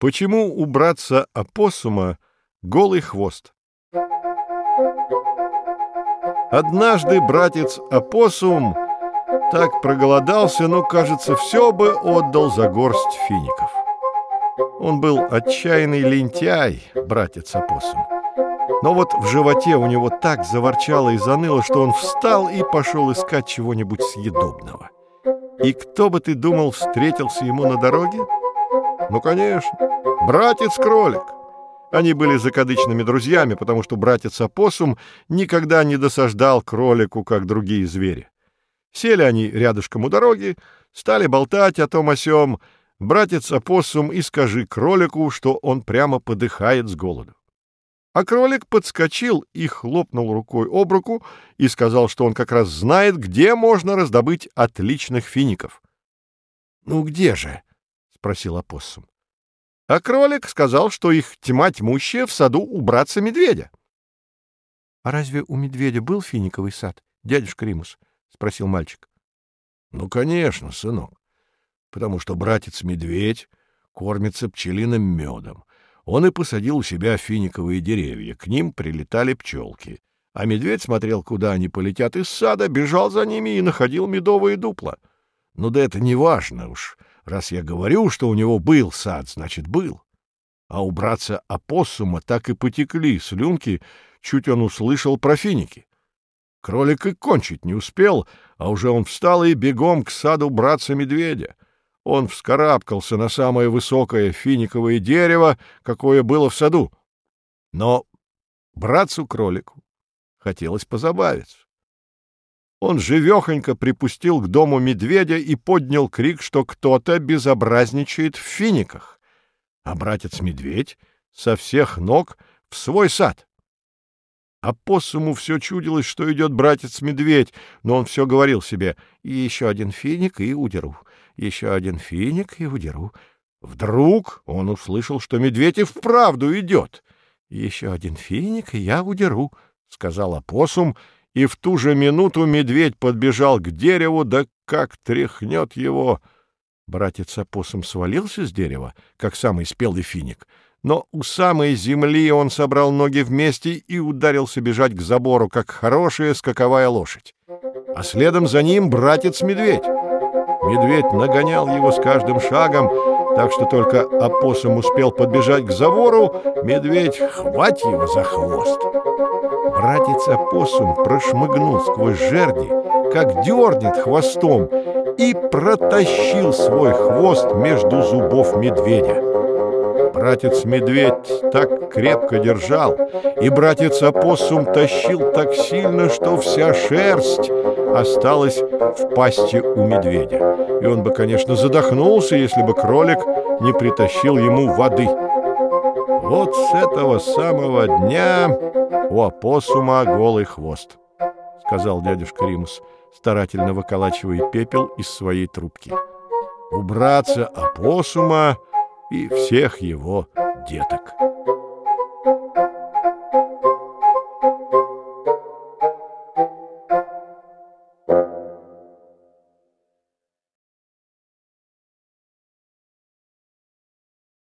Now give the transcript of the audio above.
Почему у братца опоссума голый хвост? Однажды братец опоссум так проголодался, но, кажется, все бы отдал за горсть фиников. Он был отчаянный лентяй, братец опоссум. Но вот в животе у него так заворчало и заныло, что он встал и пошел искать чего-нибудь съедобного. И кто бы ты думал, встретился ему на дороге? Ну, конечно, братец-кролик. Они были закадычными друзьями, потому что братец-опоссум никогда не досаждал кролику, как другие звери. Сели они рядышком у дороги, стали болтать о том о сём. Братец-опоссум и скажи кролику, что он прямо подыхает с голоду. А кролик подскочил и хлопнул рукой об руку и сказал, что он как раз знает, где можно раздобыть отличных фиников. — Ну где же? — спросил опоссум. А кролик сказал, что их тьма тьмущая в саду у братца-медведя. — А разве у медведя был финиковый сад, дядюшка Римус? — спросил мальчик. — Ну, конечно, сынок, потому что братец-медведь кормится пчелиным медом. Он и посадил у себя финиковые деревья, к ним прилетали пчелки. А медведь смотрел, куда они полетят из сада, бежал за ними и находил медовые дупла. Ну да это не важно уж. Раз я говорю, что у него был сад, значит, был. А у братца опоссума так и потекли слюнки, чуть он услышал про финики. Кролик и кончить не успел, а уже он встал и бегом к саду братца-медведя. Он вскарабкался на самое высокое финиковое дерево, какое было в саду. Но братцу-кролику хотелось позабавиться. Он живехонько припустил к дому медведя и поднял крик, что кто-то безобразничает в финиках, а братец-медведь со всех ног в свой сад. А посуму все чудилось, что идет братец-медведь, но он все говорил себе «Еще один финик и удеру, еще один финик и удеру». Вдруг он услышал, что медведь и вправду идет. «Еще один финик, и я удеру», — сказал опоссум, и в ту же минуту медведь подбежал к дереву, да как тряхнет его. Братец опоссум свалился с дерева, как самый спелый финик — но у самой земли он собрал ноги вместе и ударился бежать к забору, как хорошая скаковая лошадь. А следом за ним братец-медведь. Медведь нагонял его с каждым шагом, так что только опоссум успел подбежать к забору, медведь хвать его за хвост. Братец опоссум прошмыгнул сквозь жерди, как дернет хвостом, и протащил свой хвост между зубов медведя. Братец-медведь так крепко держал, и братец-опоссум тащил так сильно, что вся шерсть осталась в пасти у медведя. И он бы, конечно, задохнулся, если бы кролик не притащил ему воды. Вот с этого самого дня у опоссума голый хвост, — сказал дядюшка Римус, старательно выколачивая пепел из своей трубки. У братца опоссума и всех его деток.